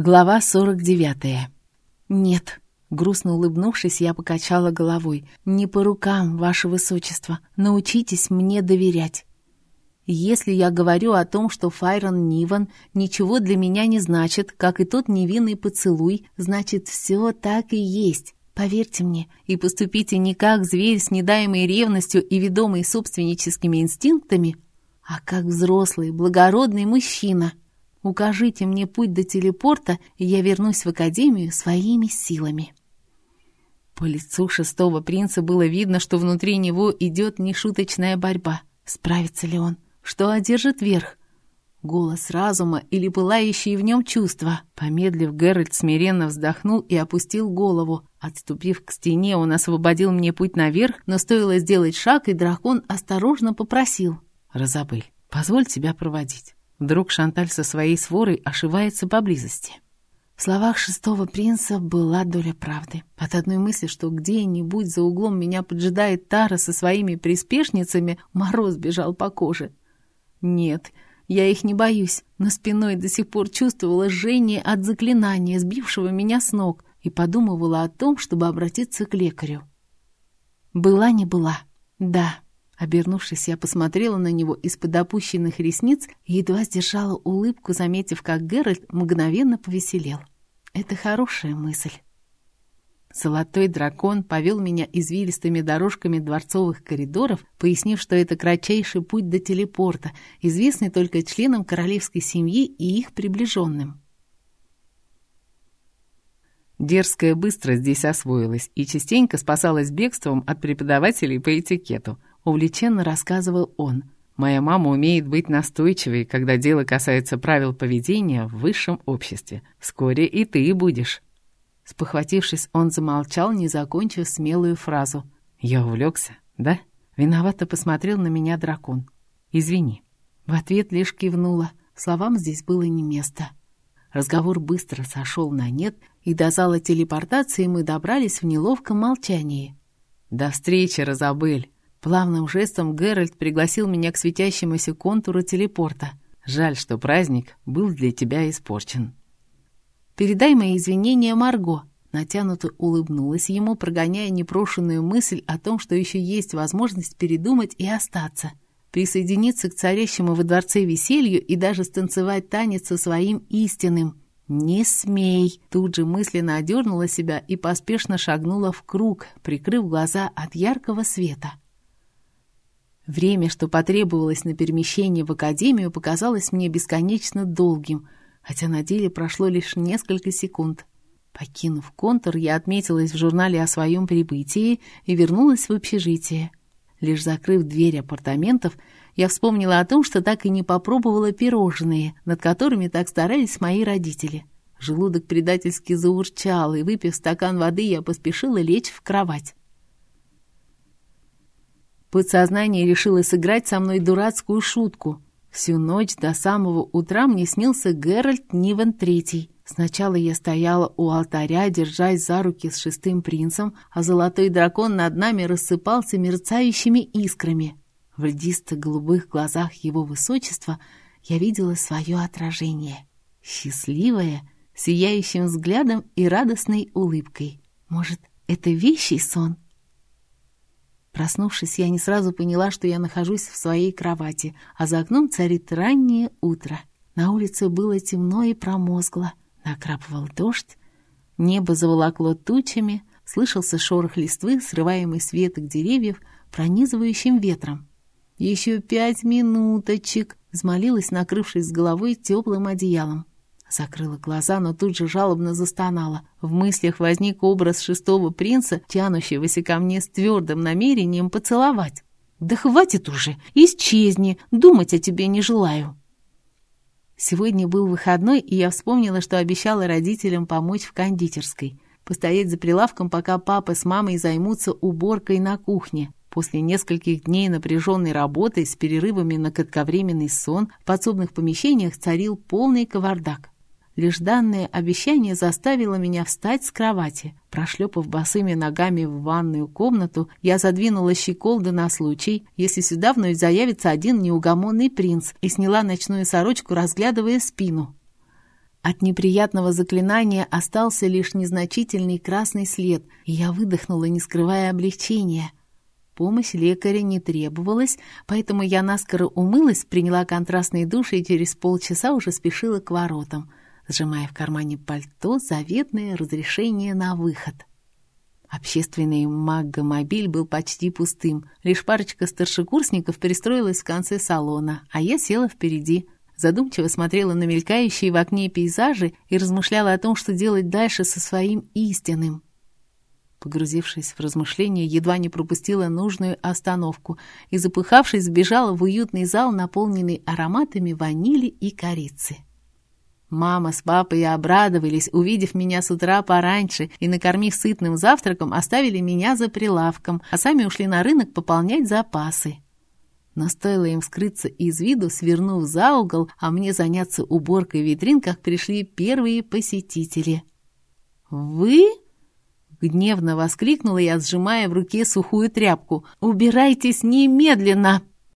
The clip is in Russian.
Глава 49. «Нет», — грустно улыбнувшись, я покачала головой. «Не по рукам, ваше высочество. Научитесь мне доверять. Если я говорю о том, что Файрон Ниван ничего для меня не значит, как и тот невинный поцелуй, значит, все так и есть. Поверьте мне, и поступите не как зверь с недаемой ревностью и ведомый собственническими инстинктами, а как взрослый, благородный мужчина». Укажите мне путь до телепорта, и я вернусь в Академию своими силами». По лицу шестого принца было видно, что внутри него идет нешуточная борьба. Справится ли он? Что одержит верх? Голос разума или пылающие в нем чувства? Помедлив, Геральт смиренно вздохнул и опустил голову. Отступив к стене, он освободил мне путь наверх, но стоило сделать шаг, и дракон осторожно попросил. «Розабель, позволь тебя проводить». Вдруг Шанталь со своей сворой ошивается поблизости. В словах шестого принца была доля правды. От одной мысли, что где-нибудь за углом меня поджидает Тара со своими приспешницами, мороз бежал по коже. Нет, я их не боюсь, но спиной до сих пор чувствовала жжение от заклинания, сбившего меня с ног, и подумывала о том, чтобы обратиться к лекарю. Была не была. Да, Обернувшись, я посмотрела на него из-под опущенных ресниц и едва сдержала улыбку, заметив, как Геральт мгновенно повеселел. Это хорошая мысль. Золотой дракон повел меня извилистыми дорожками дворцовых коридоров, пояснив, что это кратчайший путь до телепорта, известный только членам королевской семьи и их приближенным. Дерзкая быстро здесь освоилась и частенько спасалась бегством от преподавателей по этикету — увлеченно рассказывал он. «Моя мама умеет быть настойчивой, когда дело касается правил поведения в высшем обществе. Вскоре и ты будешь». Спохватившись, он замолчал, не закончив смелую фразу. «Я увлекся, да?» Виновато посмотрел на меня дракон. «Извини». В ответ лишь кивнула. Словам здесь было не место. Разговор быстро сошел на нет, и до зала телепортации мы добрались в неловком молчании. «До встречи, Розабель!» Плавным жестом Геральт пригласил меня к светящемуся контуру телепорта. Жаль, что праздник был для тебя испорчен. «Передай мои извинения Марго», Натянуто улыбнулась ему, прогоняя непрошенную мысль о том, что еще есть возможность передумать и остаться. Присоединиться к царящему во дворце веселью и даже станцевать танец со своим истинным. «Не смей!» Тут же мысленно одернула себя и поспешно шагнула в круг, прикрыв глаза от яркого света. Время, что потребовалось на перемещение в академию, показалось мне бесконечно долгим, хотя на деле прошло лишь несколько секунд. Покинув контур, я отметилась в журнале о своем прибытии и вернулась в общежитие. Лишь закрыв дверь апартаментов, я вспомнила о том, что так и не попробовала пирожные, над которыми так старались мои родители. Желудок предательски заурчал, и, выпив стакан воды, я поспешила лечь в кровать. Подсознание решило сыграть со мной дурацкую шутку. Всю ночь до самого утра мне снился Геральт Нивен Третий. Сначала я стояла у алтаря, держась за руки с шестым принцем, а золотой дракон над нами рассыпался мерцающими искрами. В льдисто-голубых глазах его высочества я видела свое отражение. Счастливое, сияющим взглядом и радостной улыбкой. Может, это вещий сон? Проснувшись, я не сразу поняла, что я нахожусь в своей кровати, а за окном царит раннее утро. На улице было темно и промозгло. Накрапывал дождь, небо заволокло тучами, слышался шорох листвы, срываемый с веток деревьев, пронизывающим ветром. «Еще пять минуточек!» — взмолилась, накрывшись с головой теплым одеялом. Закрыла глаза, но тут же жалобно застонала. В мыслях возник образ шестого принца, тянущегося ко мне с твердым намерением поцеловать. «Да хватит уже! Исчезни! Думать о тебе не желаю!» Сегодня был выходной, и я вспомнила, что обещала родителям помочь в кондитерской. Постоять за прилавком, пока папа с мамой займутся уборкой на кухне. После нескольких дней напряженной работы с перерывами на кратковременный сон в подсобных помещениях царил полный кавардак. Лишь данное обещание заставило меня встать с кровати. Прошлепав босыми ногами в ванную комнату, я задвинула щеколды на случай, если сюда вновь заявится один неугомонный принц, и сняла ночную сорочку, разглядывая спину. От неприятного заклинания остался лишь незначительный красный след, и я выдохнула, не скрывая облегчения. Помощь лекаря не требовалась, поэтому я наскоро умылась, приняла контрастный душ и через полчаса уже спешила к воротам, сжимая в кармане пальто заветное разрешение на выход. Общественный маггомобиль был почти пустым. Лишь парочка старшекурсников перестроилась в конце салона, а я села впереди. Задумчиво смотрела на мелькающие в окне пейзажи и размышляла о том, что делать дальше со своим истинным. Погрузившись в размышления, едва не пропустила нужную остановку и, запыхавшись, сбежала в уютный зал, наполненный ароматами ванили и корицы. Мама с папой обрадовались, увидев меня с утра пораньше, и, накормив сытным завтраком, оставили меня за прилавком, а сами ушли на рынок пополнять запасы. Но стоило им скрыться из виду, свернув за угол, а мне заняться уборкой в витринках, пришли первые посетители. «Вы?» — гневно воскликнула я, сжимая в руке сухую тряпку. «Убирайтесь немедленно!»